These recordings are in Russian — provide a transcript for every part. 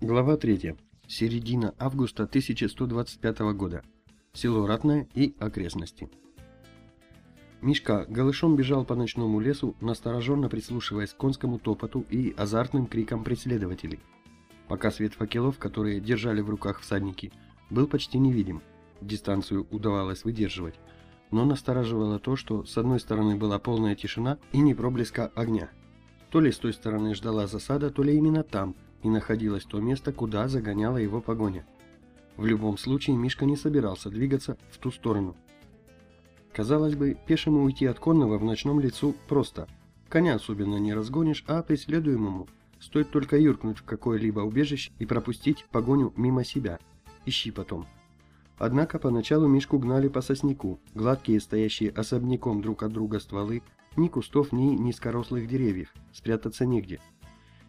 Глава 3. Середина августа 1125 года. Село Ратное и окрестности. Мишка голышом бежал по ночному лесу, настороженно прислушиваясь к конскому топоту и азартным крикам преследователей. Пока свет факелов, которые держали в руках всадники, был почти невидим, дистанцию удавалось выдерживать, но настораживало то, что с одной стороны была полная тишина и не проблеска огня. То ли с той стороны ждала засада, то ли именно там – и находилось то место, куда загоняла его погоня. В любом случае Мишка не собирался двигаться в ту сторону. Казалось бы, пешему уйти от конного в ночном лицу просто. Коня особенно не разгонишь, а преследуемому стоит только юркнуть в какое-либо убежище и пропустить погоню мимо себя. Ищи потом. Однако поначалу Мишку гнали по сосняку, гладкие, стоящие особняком друг от друга стволы, ни кустов, ни низкорослых деревьев, спрятаться негде.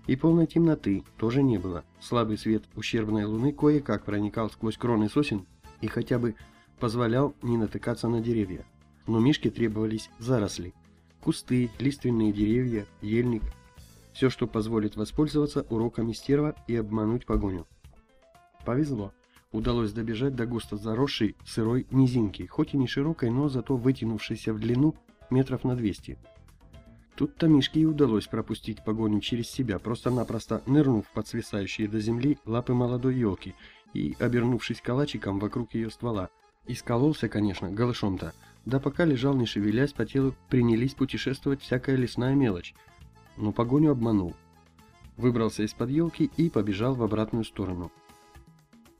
И полной темноты тоже не было. Слабый свет ущербной луны кое-как проникал сквозь кроны сосен и хотя бы позволял не натыкаться на деревья. Но Мишке требовались заросли. Кусты, лиственные деревья, ельник. Все, что позволит воспользоваться уроками стерва и обмануть погоню. Повезло. Удалось добежать до густо заросшей сырой низинки, хоть и не широкой, но зато вытянувшейся в длину метров на 200. Тут-то Мишке и удалось пропустить погоню через себя, просто-напросто нырнув под свисающие до земли лапы молодой елки и обернувшись калачиком вокруг ее ствола. Искололся, конечно, голышом-то, да пока лежал не шевелясь, по телу принялись путешествовать всякая лесная мелочь, но погоню обманул. Выбрался из-под елки и побежал в обратную сторону.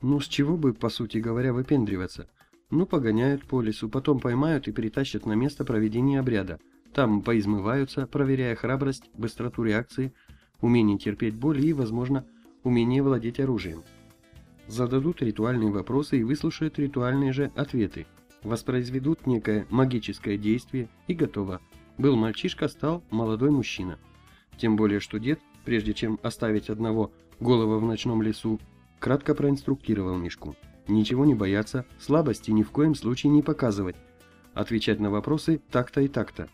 Ну, с чего бы, по сути говоря, выпендриваться? Ну, погоняют по лесу, потом поймают и перетащат на место проведения обряда – там поизмываются, проверяя храбрость, быстроту реакции, умение терпеть боль и, возможно, умение владеть оружием. Зададут ритуальные вопросы и выслушают ритуальные же ответы. Воспроизведут некое магическое действие и готово. Был мальчишка, стал молодой мужчина. Тем более, что дед, прежде чем оставить одного голова в ночном лесу, кратко проинструктировал Мишку. Ничего не бояться, слабости ни в коем случае не показывать. Отвечать на вопросы так-то и так-то.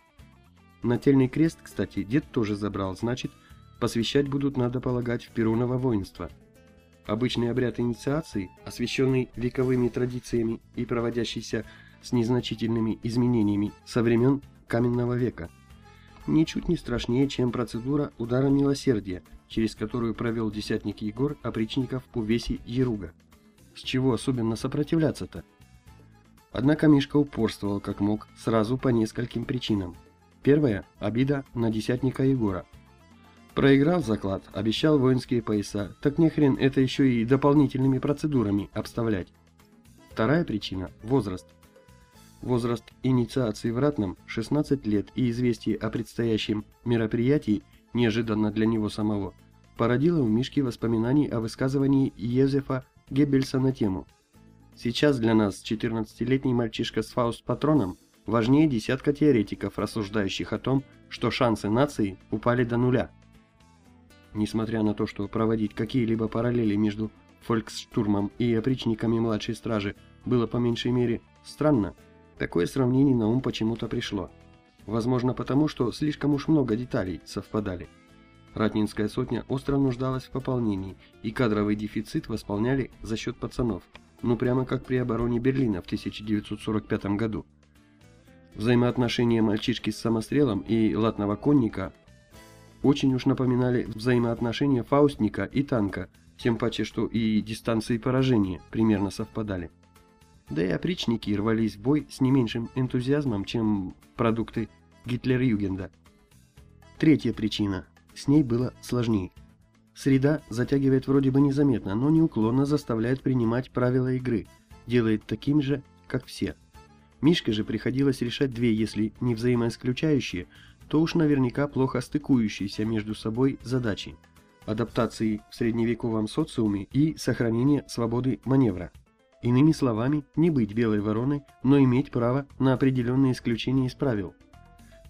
Нательный крест, кстати, дед тоже забрал, значит, посвящать будут, надо полагать, в Перуново воинство. Обычный обряд инициации, освященный вековыми традициями и проводящийся с незначительными изменениями со времен каменного века. Ничуть не страшнее, чем процедура удара милосердия, через которую провел десятник Егор опричников у веси Еруга. С чего особенно сопротивляться-то? Однако Мишка упорствовал как мог, сразу по нескольким причинам. Первая – обида на десятника Егора. Проиграл заклад, обещал воинские пояса, так не хрен это еще и дополнительными процедурами обставлять. Вторая причина – возраст. Возраст инициации в ратном – 16 лет и известие о предстоящем мероприятии, неожиданно для него самого, породило у Мишки воспоминаний о высказывании Езефа Геббельса на тему «Сейчас для нас 14-летний мальчишка с фауст-патроном – важнее десятка теоретиков, рассуждающих о том, что шансы нации упали до нуля. Несмотря на то, что проводить какие-либо параллели между фольксштурмом и опричниками младшей стражи было по меньшей мере странно, такое сравнение на ум почему-то пришло. Возможно потому, что слишком уж много деталей совпадали. Ратнинская сотня остро нуждалась в пополнении, и кадровый дефицит восполняли за счет пацанов, ну прямо как при обороне Берлина в 1945 году. Взаимоотношения мальчишки с самострелом и латного конника очень уж напоминали взаимоотношения фаустника и танка, тем паче, что и дистанции поражения примерно совпадали. Да и опричники рвались в бой с не меньшим энтузиазмом, чем продукты Гитлер-Югенда. Третья причина. С ней было сложнее. Среда затягивает вроде бы незаметно, но неуклонно заставляет принимать правила игры, делает таким же, как все – Мишке же приходилось решать две, если не взаимоисключающие, то уж наверняка плохо стыкующиеся между собой задачи – адаптации в средневековом социуме и сохранения свободы маневра. Иными словами, не быть белой вороной, но иметь право на определенные исключения из правил.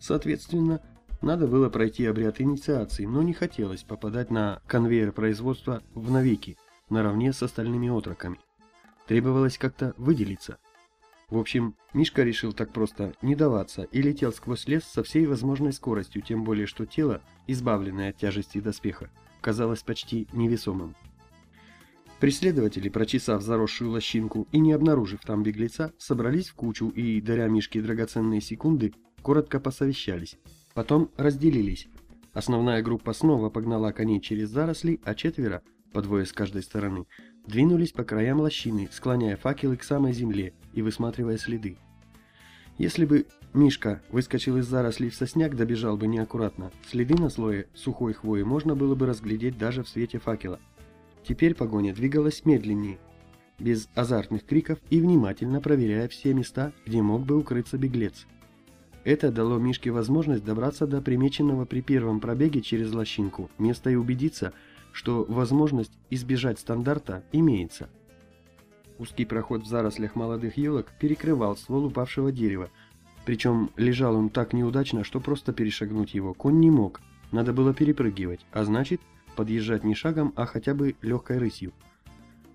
Соответственно, надо было пройти обряд инициации, но не хотелось попадать на конвейер производства в навеки, наравне с остальными отроками. Требовалось как-то выделиться – в общем, Мишка решил так просто не даваться и летел сквозь лес со всей возможной скоростью, тем более что тело, избавленное от тяжести доспеха, казалось почти невесомым. Преследователи, прочесав заросшую лощинку и не обнаружив там беглеца, собрались в кучу и, даря Мишке драгоценные секунды, коротко посовещались. Потом разделились. Основная группа снова погнала коней через заросли, а четверо, по двое с каждой стороны, двинулись по краям лощины, склоняя факелы к самой земле и высматривая следы. Если бы Мишка выскочил из зарослей в сосняк, добежал бы неаккуратно, следы на слое сухой хвои можно было бы разглядеть даже в свете факела. Теперь погоня двигалась медленнее, без азартных криков и внимательно проверяя все места, где мог бы укрыться беглец. Это дало Мишке возможность добраться до примеченного при первом пробеге через лощинку места и убедиться, что возможность избежать стандарта имеется. Узкий проход в зарослях молодых елок перекрывал ствол упавшего дерева, причем лежал он так неудачно, что просто перешагнуть его конь не мог, надо было перепрыгивать, а значит подъезжать не шагом, а хотя бы легкой рысью.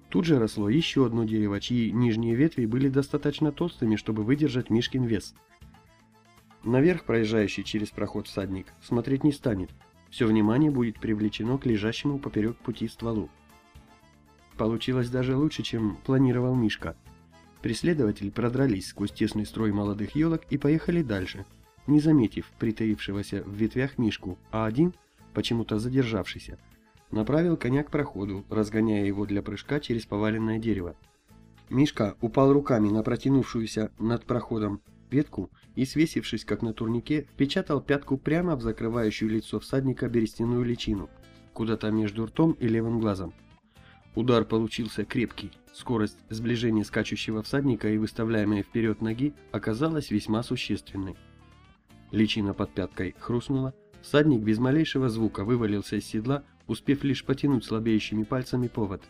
Тут же росло еще одно дерево, чьи нижние ветви были достаточно толстыми, чтобы выдержать Мишкин вес. Наверх проезжающий через проход всадник смотреть не станет, все внимание будет привлечено к лежащему поперек пути стволу. Получилось даже лучше, чем планировал Мишка. Преследователи продрались сквозь тесный строй молодых елок и поехали дальше, не заметив притаившегося в ветвях Мишку, а один, почему-то задержавшийся, направил коня к проходу, разгоняя его для прыжка через поваленное дерево. Мишка упал руками на протянувшуюся над проходом ветку и, свесившись как на турнике, впечатал пятку прямо в закрывающую лицо всадника берестяную личину, куда-то между ртом и левым глазом. Удар получился крепкий, скорость сближения скачущего всадника и выставляемой вперед ноги оказалась весьма существенной. Личина под пяткой хрустнула, всадник без малейшего звука вывалился из седла, успев лишь потянуть слабеющими пальцами повод.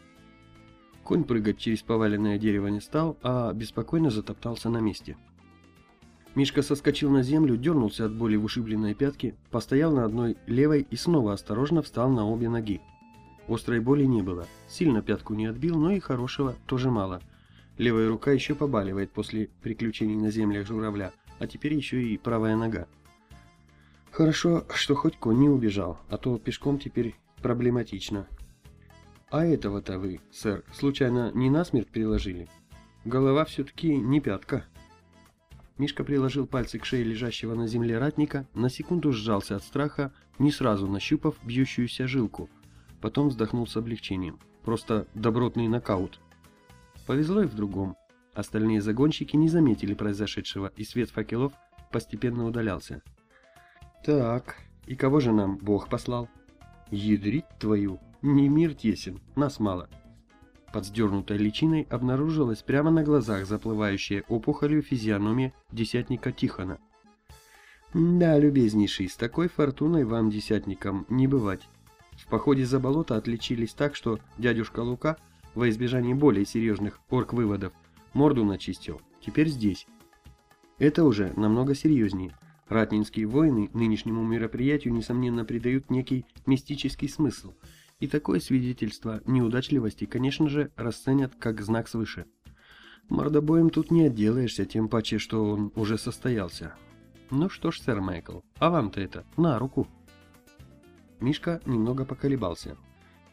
Конь прыгать через поваленное дерево не стал, а беспокойно затоптался на месте. Мишка соскочил на землю, дернулся от боли в ушибленной пятке, постоял на одной левой и снова осторожно встал на обе ноги. Острой боли не было, сильно пятку не отбил, но и хорошего тоже мало. Левая рука еще побаливает после приключений на землях журавля, а теперь еще и правая нога. Хорошо, что хоть конь не убежал, а то пешком теперь проблематично. А этого-то вы, сэр, случайно не насмерть приложили? Голова все-таки не пятка. Мишка приложил пальцы к шее лежащего на земле ратника, на секунду сжался от страха, не сразу нащупав бьющуюся жилку. Потом вздохнул с облегчением. Просто добротный нокаут. Повезло и в другом. Остальные загонщики не заметили произошедшего, и свет факелов постепенно удалялся. «Так, и кого же нам Бог послал?» «Ядрить твою! Не мир тесен, нас мало!» Под сдернутой личиной обнаружилась прямо на глазах заплывающая опухолью физиономия десятника Тихона. «Да, любезнейший, с такой фортуной вам, десятникам, не бывать. В походе за болото отличились так, что дядюшка Лука, во избежание более серьезных орг-выводов, морду начистил. Теперь здесь. Это уже намного серьезнее. Ратнинские воины нынешнему мероприятию, несомненно, придают некий мистический смысл – и такое свидетельство неудачливости, конечно же, расценят как знак свыше. Мордобоем тут не отделаешься, тем паче, что он уже состоялся. Ну что ж, сэр Майкл, а вам-то это на руку. Мишка немного поколебался.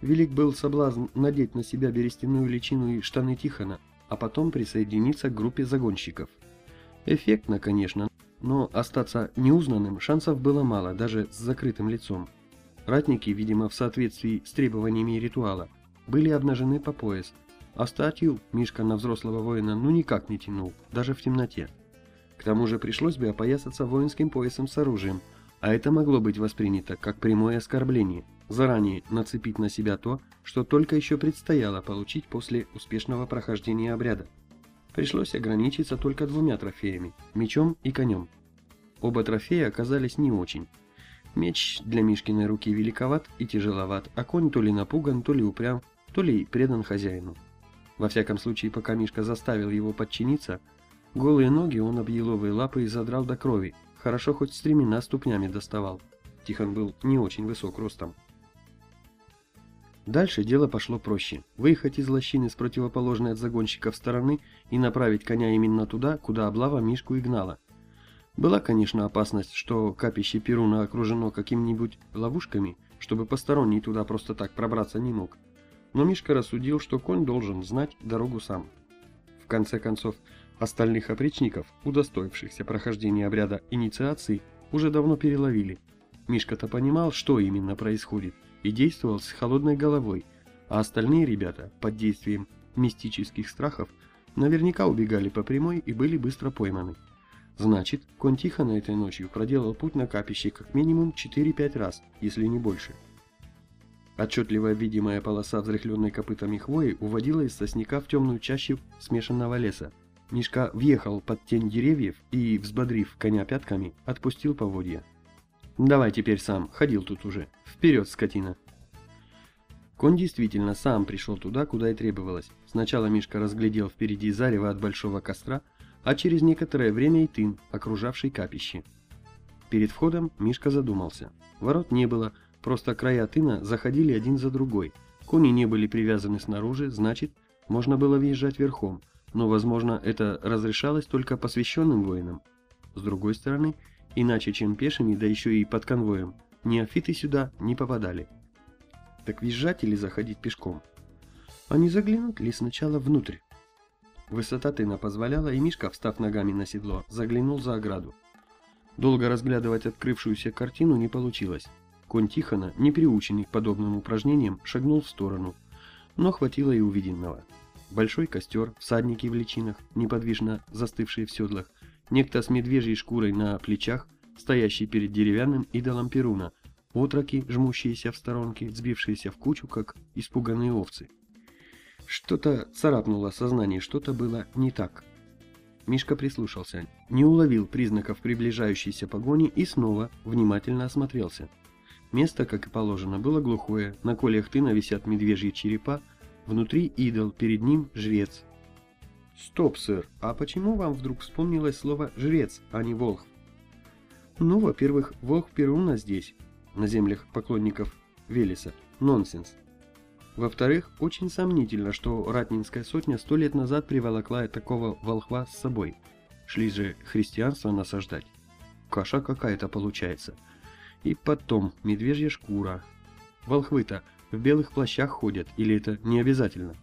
Велик был соблазн надеть на себя берестяную личину и штаны Тихона, а потом присоединиться к группе загонщиков. Эффектно, конечно, но остаться неузнанным шансов было мало, даже с закрытым лицом. Ратники, видимо, в соответствии с требованиями ритуала, были обнажены по пояс, а статью Мишка на взрослого воина ну никак не тянул, даже в темноте. К тому же пришлось бы опоясаться воинским поясом с оружием, а это могло быть воспринято как прямое оскорбление, заранее нацепить на себя то, что только еще предстояло получить после успешного прохождения обряда. Пришлось ограничиться только двумя трофеями – мечом и конем. Оба трофея оказались не очень, Меч для Мишкиной руки великоват и тяжеловат, а конь то ли напуган, то ли упрям, то ли предан хозяину. Во всяком случае, пока Мишка заставил его подчиниться, голые ноги он об еловые лапы и задрал до крови, хорошо хоть стремена ступнями доставал. Тихон был не очень высок ростом. Дальше дело пошло проще. Выехать из лощины с противоположной от загонщиков стороны и направить коня именно туда, куда облава Мишку и гнала. Была, конечно, опасность, что капище Перуна окружено какими-нибудь ловушками, чтобы посторонний туда просто так пробраться не мог. но Мишка рассудил, что конь должен знать дорогу сам. В конце концов, остальных опричников, удостоившихся прохождения обряда инициации, уже давно переловили. Мишка-то понимал, что именно происходит, и действовал с холодной головой, а остальные ребята, под действием мистических страхов, наверняка убегали по прямой и были быстро пойманы. Значит, конь Тихона этой ночью проделал путь на капище как минимум 4-5 раз, если не больше. Отчетливо видимая полоса взрыхленной копытами хвои уводила из сосняка в темную чащу смешанного леса. Мишка въехал под тень деревьев и, взбодрив коня пятками, отпустил поводья. «Давай теперь сам, ходил тут уже. Вперед, скотина!» Конь действительно сам пришел туда, куда и требовалось. Сначала Мишка разглядел впереди зарево от большого костра, а через некоторое время и тын, окружавший капище. Перед входом Мишка задумался. Ворот не было, Просто края тына заходили один за другой. Кони не были привязаны снаружи, значит, можно было въезжать верхом, но, возможно, это разрешалось только посвященным воинам. С другой стороны, иначе, чем пешими, да еще и под конвоем, неофиты сюда не попадали. Так въезжать или заходить пешком? Не заглянуть ли сначала внутрь? Высота тына позволяла, и Мишка, встав ногами на седло, заглянул за ограду. Долго разглядывать открывшуюся картину не получилось. Конь Тихона, не приученный к подобным упражнениям, шагнул в сторону, но хватило и увиденного. Большой костер, всадники в личинах, неподвижно застывшие в седлах, некто с медвежьей шкурой на плечах, стоящий перед деревянным идолом Перуна, отроки, жмущиеся в сторонке, сбившиеся в кучу, как испуганные овцы. Что-то царапнуло сознание, что-то было не так. Мишка прислушался, не уловил признаков приближающейся погони и снова внимательно осмотрелся. Место, как и положено, было глухое, на колях тына висят медвежьи черепа, внутри идол, перед ним жрец. Стоп, сэр, а почему вам вдруг вспомнилось слово «жрец», а не «волхв»? Ну, во-первых, волхв Перуна здесь, на землях поклонников Велеса. Нонсенс. Во-вторых, очень сомнительно, что Ратнинская сотня сто лет назад приволокла такого волхва с собой. Шли же христианство насаждать. Каша какая-то получается. И потом, медвежья шкура. Волхвы-то в белых плащах ходят, или это не обязательно?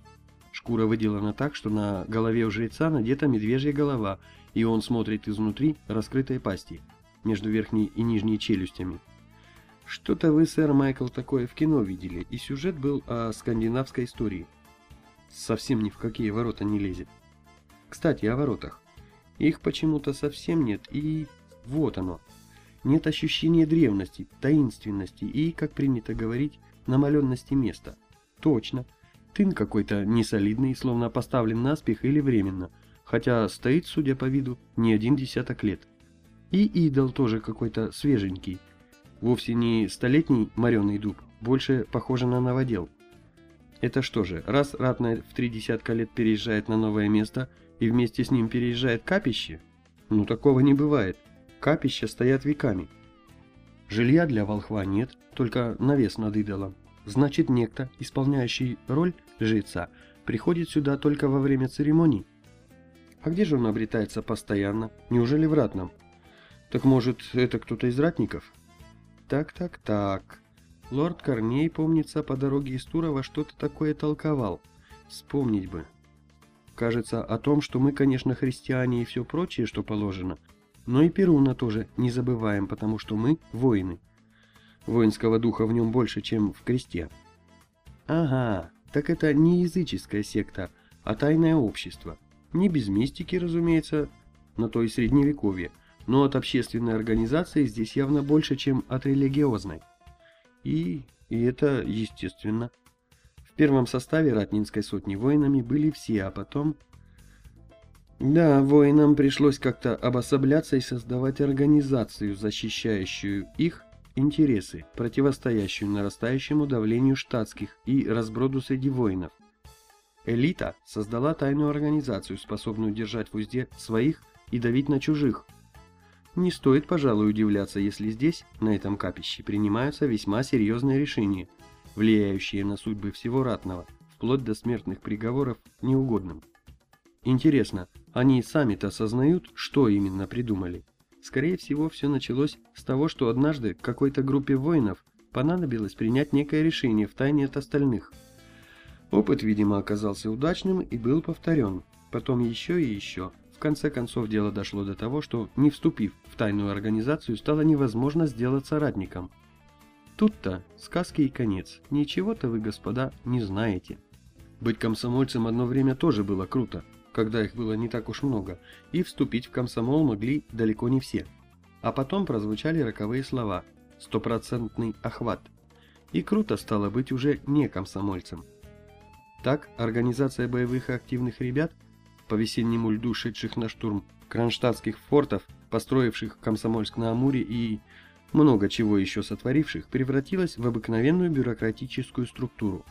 Шкура выделана так, что на голове у жреца надета медвежья голова, и он смотрит изнутри раскрытой пасти, между верхней и нижней челюстями. Что-то вы, сэр Майкл, такое в кино видели, и сюжет был о скандинавской истории. Совсем ни в какие ворота не лезет. Кстати, о воротах. Их почему-то совсем нет, и вот оно. Нет ощущения древности, таинственности и, как принято говорить, намаленности места. Точно. Тын какой-то несолидный, словно поставлен наспех или временно, хотя стоит, судя по виду, не один десяток лет. И идол тоже какой-то свеженький. Вовсе не столетний мореный дуб, больше похоже на новодел. Это что же, раз ратная в три десятка лет переезжает на новое место и вместе с ним переезжает капище? Ну такого не бывает. Капища стоят веками. Жилья для волхва нет, только навес над идолом. Значит, некто, исполняющий роль жреца, приходит сюда только во время церемоний. А где же он обретается постоянно? Неужели в ратном? Так может, это кто-то из ратников? Так-так-так. Лорд Корней, помнится, по дороге из Турова что-то такое толковал. Вспомнить бы. Кажется, о том, что мы, конечно, христиане и все прочее, что положено – но и Перуна тоже не забываем, потому что мы воины. Воинского духа в нем больше, чем в кресте. Ага, так это не языческая секта, а тайное общество. Не без мистики, разумеется, на то и средневековье, но от общественной организации здесь явно больше, чем от религиозной. И, и это естественно. В первом составе Ратнинской сотни воинами были все, а потом да, воинам пришлось как-то обособляться и создавать организацию, защищающую их интересы, противостоящую нарастающему давлению штатских и разброду среди воинов. Элита создала тайную организацию, способную держать в узде своих и давить на чужих. Не стоит, пожалуй, удивляться, если здесь, на этом капище, принимаются весьма серьезные решения, влияющие на судьбы всего ратного, вплоть до смертных приговоров неугодным. Интересно, они сами-то осознают, что именно придумали? Скорее всего, все началось с того, что однажды какой-то группе воинов понадобилось принять некое решение в тайне от остальных. Опыт, видимо, оказался удачным и был повторен. Потом еще и еще. В конце концов дело дошло до того, что, не вступив в тайную организацию, стало невозможно сделать соратником. Тут-то сказки и конец. Ничего-то вы, господа, не знаете. Быть комсомольцем одно время тоже было круто, когда их было не так уж много, и вступить в комсомол могли далеко не все. А потом прозвучали роковые слова «стопроцентный охват». И круто стало быть уже не комсомольцем. Так, организация боевых и активных ребят, по весеннему льду шедших на штурм кронштадтских фортов, построивших Комсомольск-на-Амуре и много чего еще сотворивших, превратилась в обыкновенную бюрократическую структуру.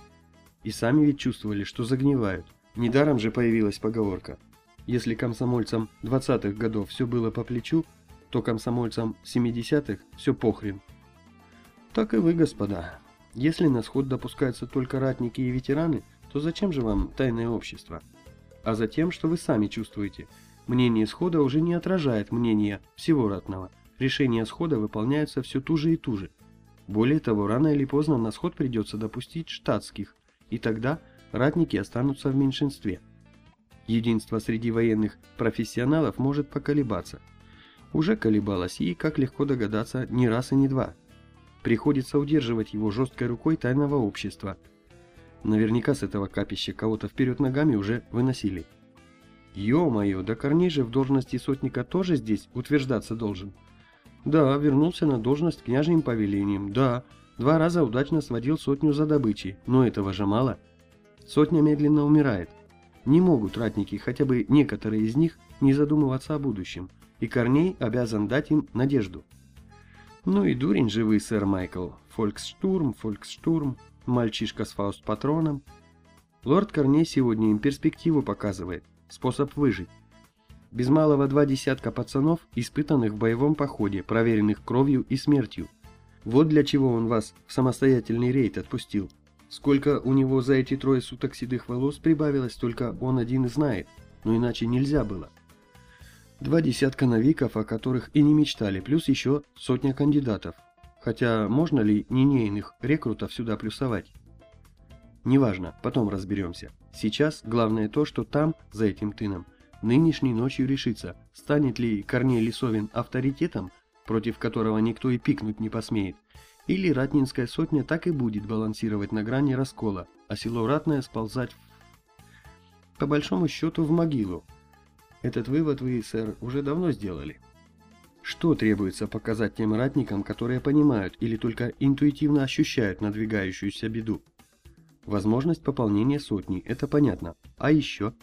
И сами ведь чувствовали, что загнивают. Недаром же появилась поговорка. Если комсомольцам 20-х годов все было по плечу, то комсомольцам 70-х все похрен. Так и вы, господа. Если на сход допускаются только ратники и ветераны – то зачем же вам тайное общество? А затем, что вы сами чувствуете. Мнение схода уже не отражает мнение всего ратного. Решения схода выполняются все туже и туже. Более того, рано или поздно на сход придется допустить штатских, и тогда ратники останутся в меньшинстве. Единство среди военных профессионалов может поколебаться. Уже колебалось и, как легко догадаться, не раз и не два. Приходится удерживать его жесткой рукой тайного общества – Наверняка с этого капища кого-то вперед ногами уже выносили. Ё-моё, да Корней же в должности сотника тоже здесь утверждаться должен. Да, вернулся на должность княжьим повелением, да, два раза удачно сводил сотню за добычей, но этого же мало. Сотня медленно умирает. Не могут ратники, хотя бы некоторые из них, не задумываться о будущем, и Корней обязан дать им надежду. Ну и дурень же вы, сэр Майкл. Фольксштурм, фольксштурм. Мальчишка с фауст-патроном. Лорд Корней сегодня им перспективу показывает, способ выжить. Без малого два десятка пацанов, испытанных в боевом походе, проверенных кровью и смертью. Вот для чего он вас в самостоятельный рейд отпустил. Сколько у него за эти трое суток седых волос прибавилось, только он один и знает, но иначе нельзя было. Два десятка новиков, о которых и не мечтали, плюс еще сотня кандидатов. Хотя можно ли нинейных рекрутов сюда плюсовать? Неважно, потом разберемся. Сейчас главное то, что там, за этим тыном, нынешней ночью решится, станет ли Корней Лисовин авторитетом, против которого никто и пикнуть не посмеет, или Ратнинская сотня так и будет балансировать на грани раскола, а село Ратное сползать в... по большому счету в могилу. Этот вывод вы, сэр, уже давно сделали. Что требуется показать тем ратникам, которые понимают или только интуитивно ощущают надвигающуюся беду? Возможность пополнения сотни, это понятно. А еще?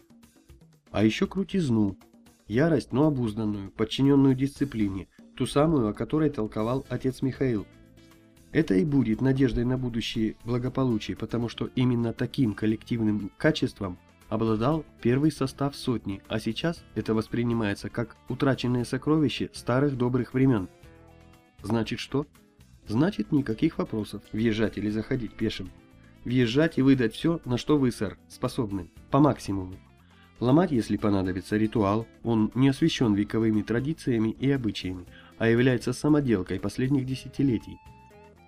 А еще крутизну. Ярость, но обузданную, подчиненную дисциплине, ту самую, о которой толковал отец Михаил. Это и будет надеждой на будущее благополучие, потому что именно таким коллективным качеством – обладал первый состав сотни, а сейчас это воспринимается как утраченное сокровище старых добрых времен. Значит что? Значит никаких вопросов, въезжать или заходить пешим. Въезжать и выдать все, на что вы, сэр, способны, по максимуму. Ломать, если понадобится, ритуал, он не освящен вековыми традициями и обычаями, а является самоделкой последних десятилетий.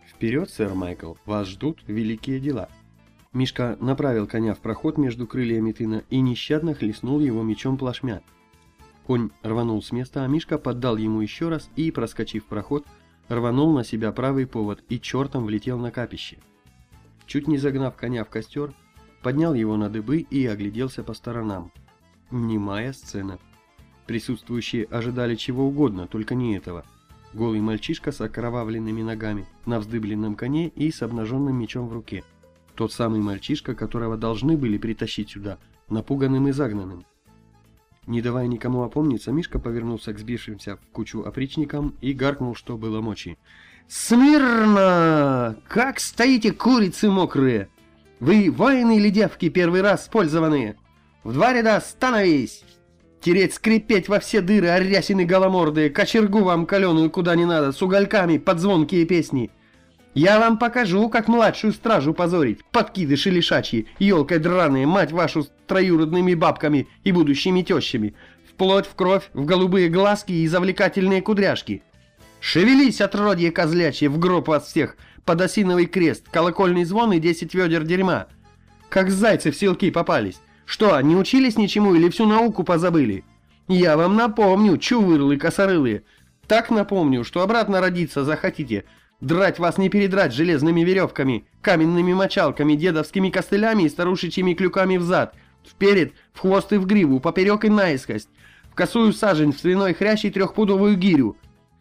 Вперед, сэр Майкл, вас ждут великие дела. Мишка направил коня в проход между крыльями тына и нещадно хлестнул его мечом плашмя. Конь рванул с места, а Мишка поддал ему еще раз и, проскочив проход, рванул на себя правый повод и чертом влетел на капище. Чуть не загнав коня в костер, поднял его на дыбы и огляделся по сторонам. Немая сцена. Присутствующие ожидали чего угодно, только не этого. Голый мальчишка с окровавленными ногами, на вздыбленном коне и с обнаженным мечом в руке. Тот самый мальчишка, которого должны были притащить сюда, напуганным и загнанным. Не давая никому опомниться, Мишка повернулся к сбившимся в кучу опричникам и гаркнул, что было мочи. «Смирно! Как стоите, курицы мокрые! Вы воины или девки первый раз пользованные? В два ряда становись! Тереть, скрипеть во все дыры, орясины голомордые, кочергу вам каленую куда не надо, с угольками, под звонкие песни!» Я вам покажу, как младшую стражу позорить, подкидыши лишачьи, елкой драные, мать вашу с троюродными бабками и будущими тещами, вплоть в кровь, в голубые глазки и завлекательные кудряшки. Шевелись, отродье козлячье, в гроб вас всех, под осиновый крест, колокольный звон и десять ведер дерьма. как зайцы в селки попались. Что, не учились ничему или всю науку позабыли? Я вам напомню, чувырлы косорылые. Так напомню, что обратно родиться захотите. Драть вас не передрать железными веревками, каменными мочалками, дедовскими костылями и старушечьими клюками в зад. Вперед, в хвост и в гриву, поперек и наискость. В косую сажень, в свиной хрящ и трехпудовую гирю.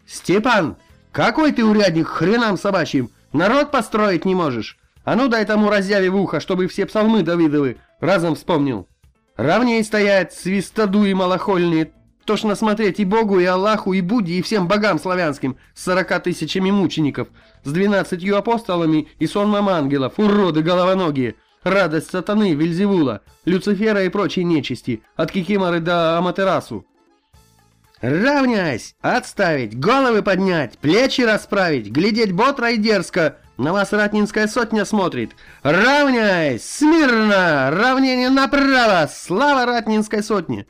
Степан, какой ты урядник хренам собачьим! Народ построить не можешь! А ну дай тому разъяве в ухо, чтобы все псалмы Давидовы разом вспомнил. Равней стоят свистодуи малохольные, тошно смотреть и Богу, и Аллаху, и Будде, и всем богам славянским с сорока тысячами мучеников, с двенадцатью апостолами и сонмом ангелов, уроды головоногие, радость сатаны, Вильзевула, Люцифера и прочей нечисти, от Кикиморы до Аматерасу. «Равняйсь! Отставить! Головы поднять! Плечи расправить! Глядеть ботро и дерзко! На вас ратнинская сотня смотрит! Равняйсь! Смирно! Равнение направо! Слава ратнинской сотне!»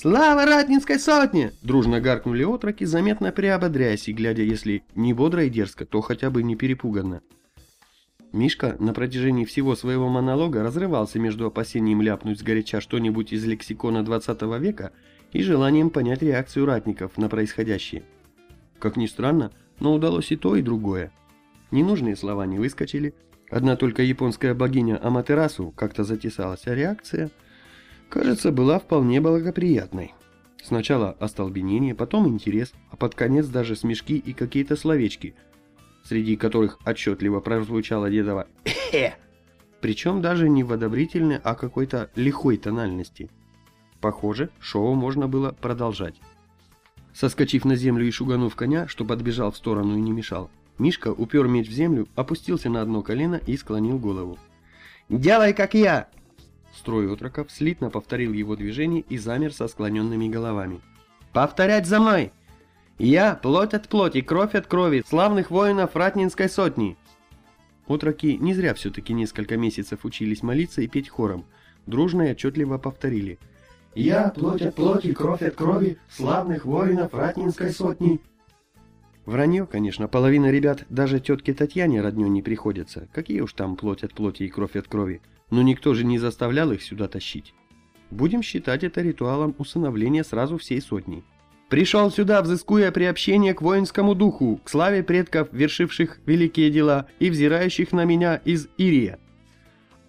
«Слава ратнинской сотне!» Дружно гаркнули отроки, заметно приободряясь и глядя, если не бодро и дерзко, то хотя бы не перепуганно. Мишка на протяжении всего своего монолога разрывался между опасением ляпнуть сгоряча что-нибудь из лексикона 20 века и желанием понять реакцию ратников на происходящее. Как ни странно, но удалось и то, и другое. Ненужные слова не выскочили, одна только японская богиня Аматерасу как-то затесалась, а реакция, кажется, была вполне благоприятной. Сначала остолбенение, потом интерес, а под конец даже смешки и какие-то словечки, среди которых отчетливо прозвучало дедово «эхе», причем даже не в одобрительной, а какой-то лихой тональности. Похоже, шоу можно было продолжать. Соскочив на землю и шуганув коня, что подбежал в сторону и не мешал, Мишка упер меч в землю, опустился на одно колено и склонил голову. «Делай, как я!» Строй отроков слитно повторил его движение и замер со склоненными головами. «Повторять за мной! Я – плоть от плоти, кровь от крови, славных воинов Ратнинской сотни!» Отроки не зря все-таки несколько месяцев учились молиться и петь хором. Дружно и отчетливо повторили. «Я – плоть от плоти, кровь от крови, славных воинов Ратнинской сотни!» Вранье, конечно, половина ребят даже тетке Татьяне родню не приходится. Какие уж там плоть от плоти и кровь от крови. Но никто же не заставлял их сюда тащить. Будем считать это ритуалом усыновления сразу всей сотни. Пришел сюда, взыскуя приобщение к воинскому духу, к славе предков, вершивших великие дела и взирающих на меня из Ирия.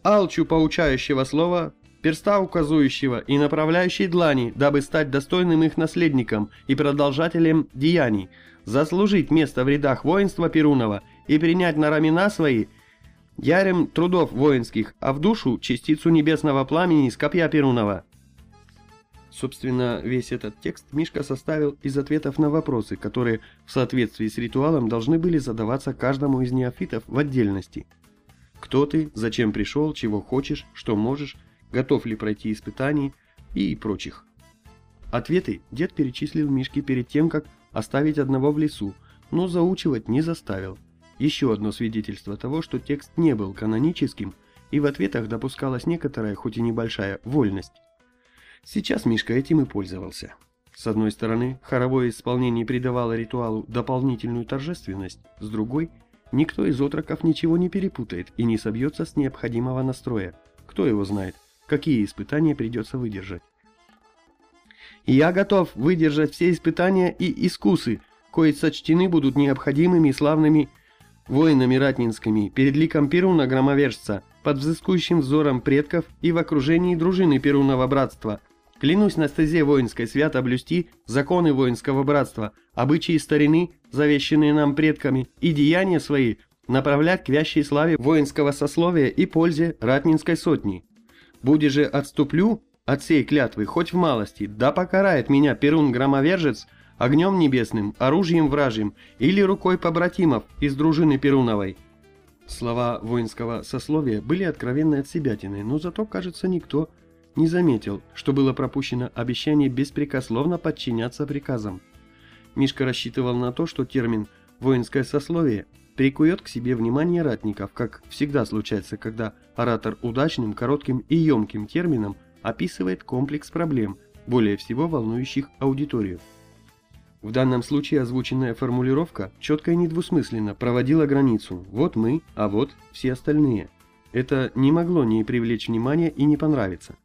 Алчу поучающего слова, перста указующего и направляющей длани, дабы стать достойным их наследником и продолжателем деяний – заслужить место в рядах воинства Перунова и принять на рамена свои ярем трудов воинских, а в душу частицу небесного пламени из копья Перунова. Собственно, весь этот текст Мишка составил из ответов на вопросы, которые в соответствии с ритуалом должны были задаваться каждому из неофитов в отдельности. Кто ты, зачем пришел, чего хочешь, что можешь, готов ли пройти испытания и прочих. Ответы дед перечислил Мишке перед тем, как оставить одного в лесу, но заучивать не заставил. Еще одно свидетельство того, что текст не был каноническим, и в ответах допускалась некоторая, хоть и небольшая, вольность. Сейчас Мишка этим и пользовался. С одной стороны, хоровое исполнение придавало ритуалу дополнительную торжественность, с другой, никто из отроков ничего не перепутает и не собьется с необходимого настроя. Кто его знает, какие испытания придется выдержать. Я готов выдержать все испытания и искусы, кои сочтены будут необходимыми и славными воинами ратнинскими перед ликом Перуна Громовержца, под взыскующим взором предков и в окружении дружины Перунова братства. Клянусь на стезе воинской свято блюсти законы воинского братства, обычаи старины, завещанные нам предками, и деяния свои направлять к вящей славе воинского сословия и пользе ратнинской сотни. Буде же отступлю, от сей клятвы, хоть в малости, да покарает меня Перун-громовержец огнем небесным, оружием вражьим или рукой побратимов из дружины Перуновой. Слова воинского сословия были откровенны от себятины, но зато, кажется, никто не заметил, что было пропущено обещание беспрекословно подчиняться приказам. Мишка рассчитывал на то, что термин «воинское сословие» прикует к себе внимание ратников, как всегда случается, когда оратор удачным, коротким и емким термином – описывает комплекс проблем, более всего волнующих аудиторию. В данном случае озвученная формулировка четко и недвусмысленно проводила границу «вот мы, а вот все остальные». Это не могло не привлечь внимания и не понравиться.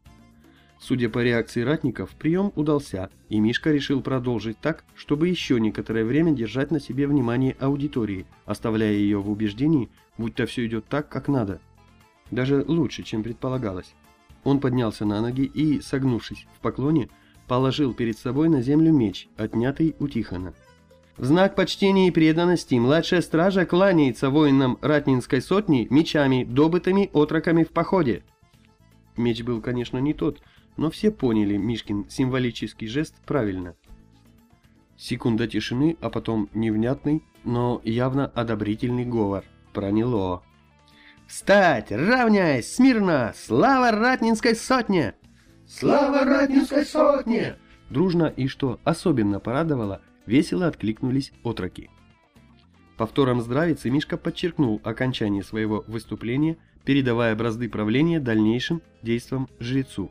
Судя по реакции ратников, прием удался, и Мишка решил продолжить так, чтобы еще некоторое время держать на себе внимание аудитории, оставляя ее в убеждении, будто все идет так, как надо. Даже лучше, чем предполагалось. Он поднялся на ноги и, согнувшись в поклоне, положил перед собой на землю меч, отнятый у Тихона. В знак почтения и преданности младшая стража кланяется воинам Ратнинской сотни мечами, добытыми отроками в походе. Меч был, конечно, не тот, но все поняли Мишкин символический жест правильно. Секунда тишины, а потом невнятный, но явно одобрительный говор. Проняло. «Встать! Равняйсь! Смирно! Слава Ратнинской сотне!» «Слава Ратнинской сотне!» Дружно и, что особенно порадовало, весело откликнулись отроки. Повтором здравицы Мишка подчеркнул окончание своего выступления, передавая бразды правления дальнейшим действиям жрецу.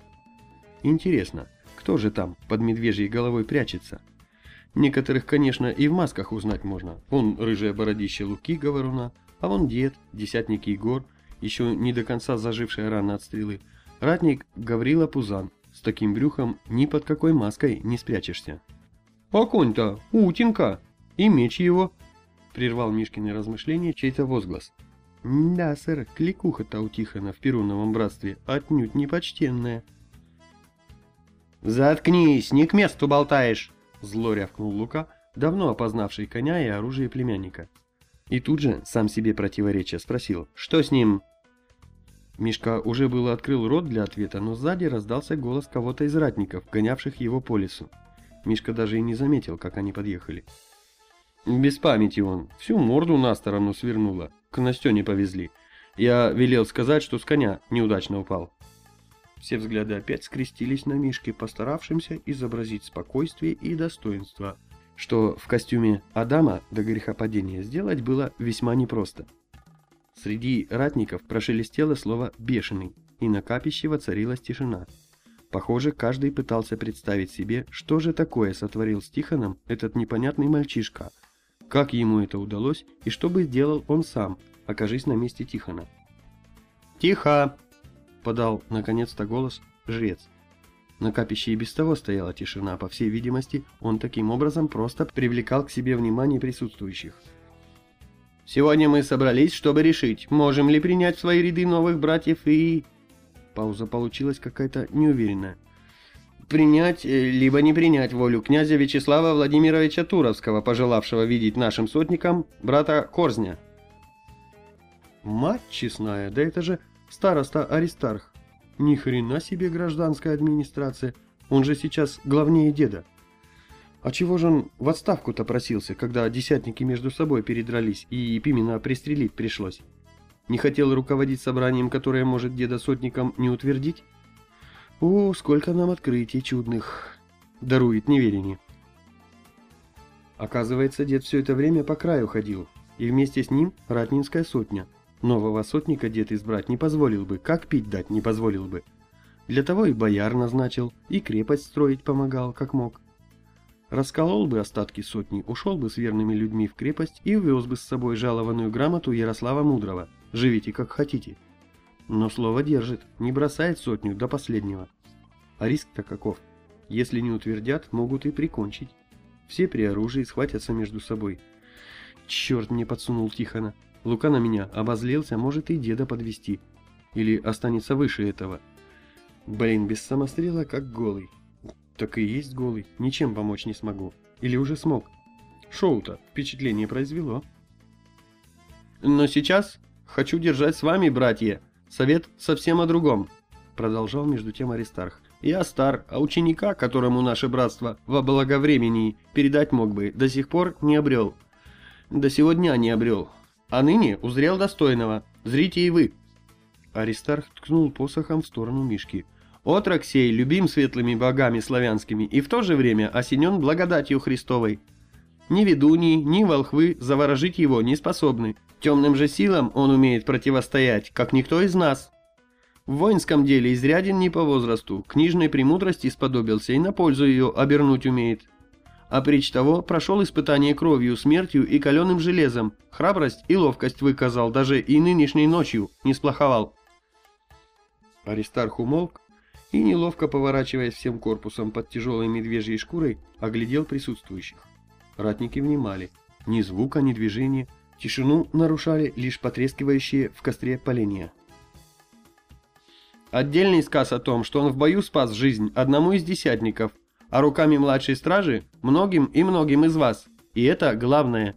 Интересно, кто же там под медвежьей головой прячется? Некоторых, конечно, и в масках узнать можно. Он рыжее бородище Луки Говоруна, а вон дед, десятник Егор, еще не до конца зажившая рана от стрелы, ратник Гаврила Пузан. С таким брюхом ни под какой маской не спрячешься. «А конь-то, утинка! И меч его!» Прервал Мишкины размышления чей-то возглас. «Да, сэр, кликуха-то у Тихона в Перуновом братстве отнюдь непочтенная». «Заткнись, не к месту болтаешь!» Зло рявкнул Лука, давно опознавший коня и оружие племянника. И тут же, сам себе противоречия, спросил, что с ним? Мишка уже было открыл рот для ответа, но сзади раздался голос кого-то из ратников, гонявших его по лесу. Мишка даже и не заметил, как они подъехали. Без памяти он, всю морду на сторону свернула, к Настене повезли. Я велел сказать, что с коня неудачно упал. Все взгляды опять скрестились на Мишке, постаравшимся изобразить спокойствие и достоинство, что в костюме Адама до грехопадения сделать было весьма непросто. Среди ратников прошелестело слово «бешеный», и на капище воцарилась тишина. Похоже, каждый пытался представить себе, что же такое сотворил с Тихоном этот непонятный мальчишка, как ему это удалось и что бы сделал он сам, окажись на месте Тихона. «Тихо!» подал наконец-то голос жрец. На капище и без того стояла тишина, по всей видимости, он таким образом просто привлекал к себе внимание присутствующих. «Сегодня мы собрались, чтобы решить, можем ли принять в свои ряды новых братьев и...» Пауза получилась какая-то неуверенная. «Принять, э, либо не принять волю князя Вячеслава Владимировича Туровского, пожелавшего видеть нашим сотником брата Корзня». «Мать честная, да это же Староста Аристарх. Ни хрена себе гражданская администрация. Он же сейчас главнее деда. А чего же он в отставку-то просился, когда десятники между собой передрались и Пимена пристрелить пришлось? Не хотел руководить собранием, которое может деда сотником не утвердить? О, сколько нам открытий чудных. Дарует неверение. Оказывается, дед все это время по краю ходил, и вместе с ним ратнинская сотня – Нового сотника дед избрать не позволил бы, как пить дать не позволил бы. Для того и бояр назначил, и крепость строить помогал, как мог. Расколол бы остатки сотни, ушел бы с верными людьми в крепость и увез бы с собой жалованную грамоту Ярослава Мудрого. Живите как хотите. Но слово держит, не бросает сотню до последнего. А риск-то каков? Если не утвердят, могут и прикончить. Все при оружии схватятся между собой. Черт мне подсунул Тихона. Лука на меня обозлился, может и деда подвести. Или останется выше этого. Блин, без самострела как голый. Так и есть голый, ничем помочь не смогу. Или уже смог. Шоу-то впечатление произвело. Но сейчас хочу держать с вами, братья, совет совсем о другом. Продолжал между тем Аристарх. Я стар, а ученика, которому наше братство во благовремении передать мог бы, до сих пор не обрел. До сегодня не обрел. А ныне узрел достойного. Зрите и вы. Аристарх ткнул посохом в сторону Мишки. Отрок сей любим светлыми богами славянскими и в то же время осенен благодатью Христовой. Ни ведуни, ни волхвы заворожить его не способны. Темным же силам он умеет противостоять, как никто из нас. В воинском деле изряден не по возрасту, книжной премудрости сподобился и на пользу ее обернуть умеет а прич того прошел испытание кровью, смертью и каленым железом, храбрость и ловкость выказал, даже и нынешней ночью не сплоховал. Аристарх умолк и, неловко поворачиваясь всем корпусом под тяжелой медвежьей шкурой, оглядел присутствующих. Ратники внимали. Ни звука, ни движения. Тишину нарушали лишь потрескивающие в костре поленья. Отдельный сказ о том, что он в бою спас жизнь одному из десятников, а руками младшей стражи многим и многим из вас. И это главное.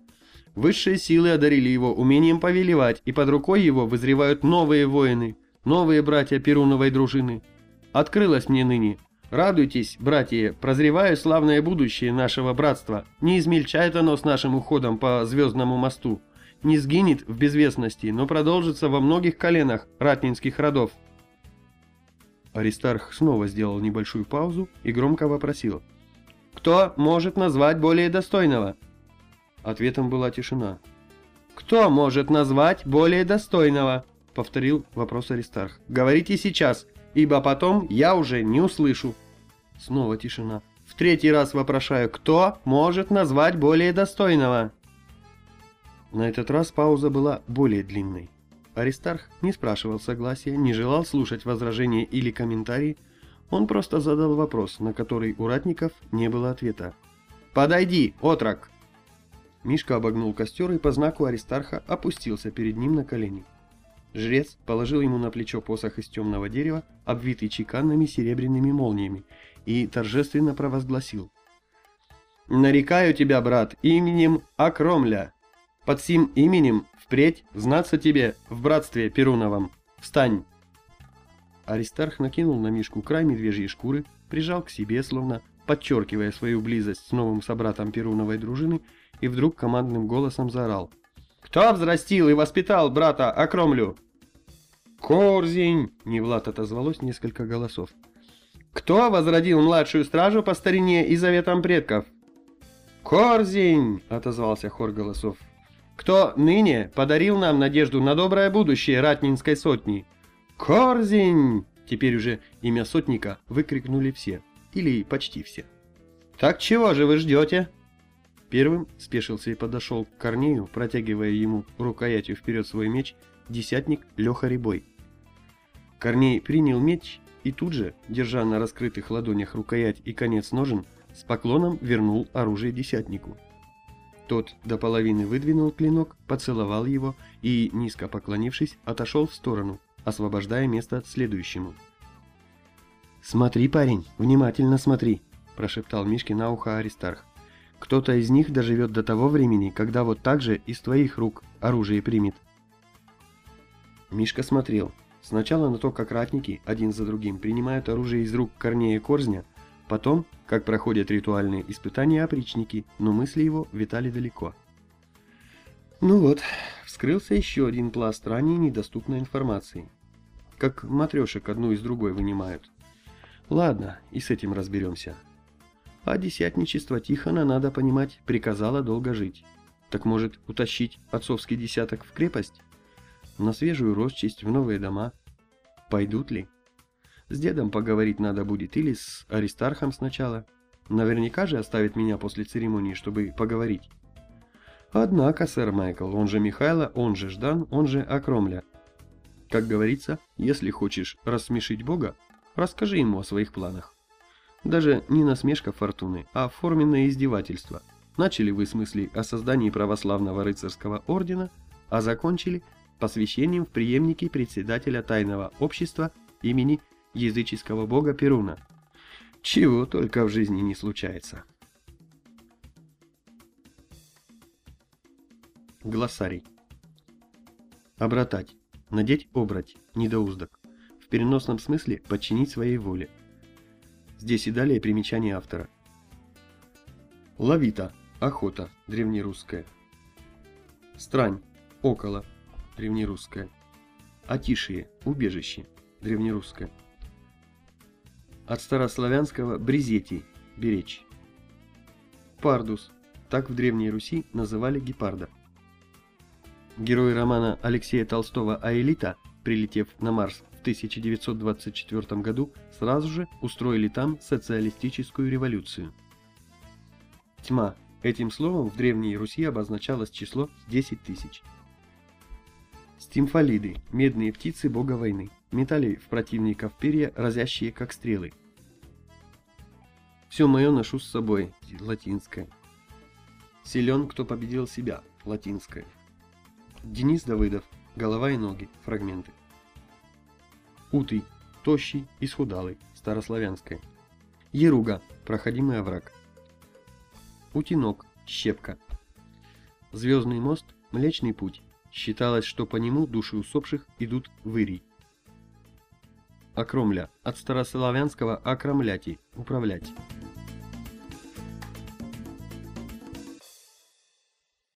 Высшие силы одарили его умением повелевать, и под рукой его вызревают новые воины, новые братья Перуновой дружины. Открылось мне ныне. Радуйтесь, братья, прозревая славное будущее нашего братства. Не измельчает оно с нашим уходом по звездному мосту. Не сгинет в безвестности, но продолжится во многих коленах ратнинских родов. Аристарх снова сделал небольшую паузу и громко вопросил. «Кто может назвать более достойного?» Ответом была тишина. «Кто может назвать более достойного?» Повторил вопрос Аристарх. «Говорите сейчас, ибо потом я уже не услышу». Снова тишина. «В третий раз вопрошаю, кто может назвать более достойного?» На этот раз пауза была более длинной. Аристарх не спрашивал согласия, не желал слушать возражения или комментарии, он просто задал вопрос, на который у ратников не было ответа. «Подойди, отрок!» Мишка обогнул костер и по знаку Аристарха опустился перед ним на колени. Жрец положил ему на плечо посох из темного дерева, обвитый чеканными серебряными молниями, и торжественно провозгласил. «Нарекаю тебя, брат, именем Акромля. Под сим именем Впредь знаться тебе в братстве Перуновом. Встань!» Аристарх накинул на Мишку край медвежьей шкуры, прижал к себе, словно подчеркивая свою близость с новым собратом Перуновой дружины, и вдруг командным голосом заорал. «Кто взрастил и воспитал брата Акромлю?» «Корзень!» — Невлад отозвалось несколько голосов. «Кто возродил младшую стражу по старине и заветам предков?» «Корзень!» — отозвался хор голосов кто ныне подарил нам надежду на доброе будущее Ратнинской сотни. Корзень! Теперь уже имя сотника выкрикнули все, или почти все. Так чего же вы ждете? Первым спешился и подошел к Корнею, протягивая ему рукоятью вперед свой меч, десятник Леха Рябой. Корней принял меч и тут же, держа на раскрытых ладонях рукоять и конец ножен, с поклоном вернул оружие десятнику. Тот до половины выдвинул клинок, поцеловал его и, низко поклонившись, отошел в сторону, освобождая место следующему. «Смотри, парень, внимательно смотри», – прошептал Мишке на ухо Аристарх. «Кто-то из них доживет до того времени, когда вот так же из твоих рук оружие примет». Мишка смотрел. Сначала на то, как ратники один за другим принимают оружие из рук Корнея Корзня, потом как проходят ритуальные испытания опричники, но мысли его витали далеко. Ну вот, вскрылся еще один пласт ранее недоступной информации. Как матрешек одну из другой вынимают. Ладно, и с этим разберемся. А десятничество Тихона, надо понимать, приказало долго жить. Так может, утащить отцовский десяток в крепость? На свежую росчесть, в новые дома? Пойдут ли? С дедом поговорить надо будет или с Аристархом сначала. Наверняка же оставит меня после церемонии, чтобы поговорить. Однако, сэр Майкл, он же Михайло, он же Ждан, он же Акромля. Как говорится, если хочешь рассмешить Бога, расскажи ему о своих планах. Даже не насмешка фортуны, а форменное издевательство. Начали вы с мыслей о создании православного рыцарского ордена, а закончили посвящением в преемники председателя тайного общества имени языческого бога Перуна. Чего только в жизни не случается. Глоссарий. Обратать. Надеть обрать, недоуздок. В переносном смысле подчинить своей воле. Здесь и далее примечание автора. Лавита. Охота. Древнерусская. Странь. Около. Древнерусская. Атишие. Убежище. Древнерусская. От старославянского «брезетий» – «беречь». Пардус – так в Древней Руси называли гепарда. Герой романа Алексея Толстого «Аэлита», прилетев на Марс в 1924 году, сразу же устроили там социалистическую революцию. Тьма. Этим словом в Древней Руси обозначалось число 10 тысяч. Стимфалиды – медные птицы бога войны. Метали в противников перья, разящие как стрелы. Все мое ношу с собой. Латинское. Силен, кто победил себя. Латинское. Денис Давыдов. Голова и ноги. Фрагменты. Утый. Тощий, исхудалый. Старославянское. Еруга. Проходимый овраг. Утинок. Щепка. Звездный мост. Млечный путь. Считалось, что по нему души усопших идут в Ирий. Акромля. От старославянского акромляти. Управлять.